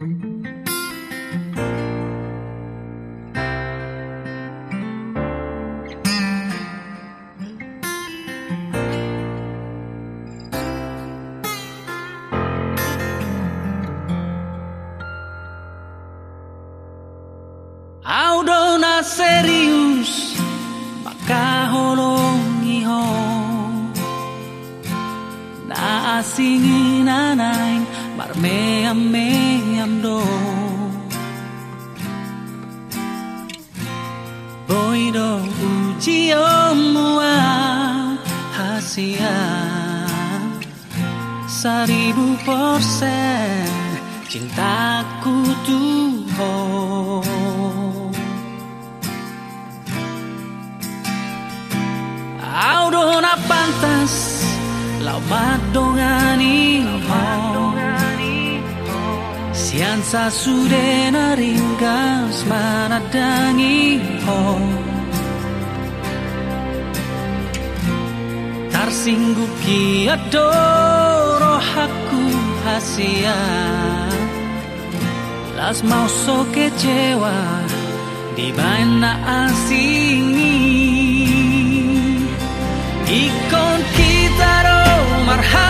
Audona serius makaholongi ho. Na asingin anain marmeam meam do Boy do ujiom mua hasia. Seribu persen cintaku tuh Audona pantas lau madongani Siansa zure ringkaz manadangi ho. Tarsingguki adoro haku hasia. Las mau so kecewa di mana asingi. Ikon kita romarha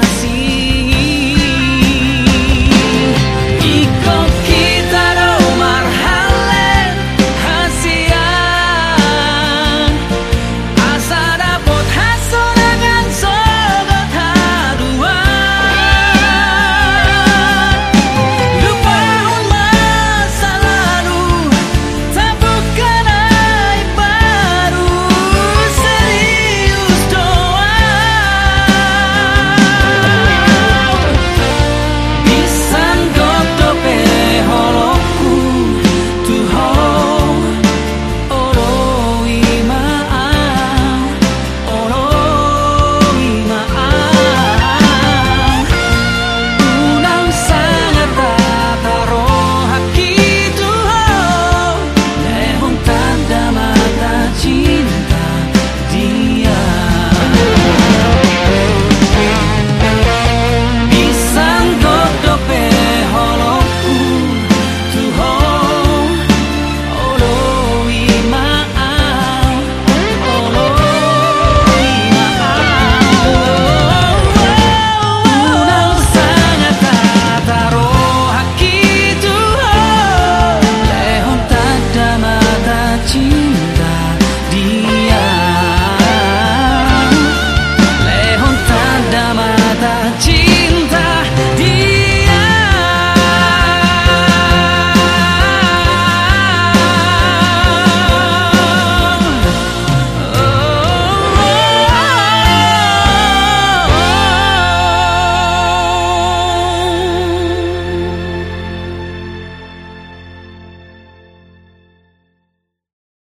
cinta dia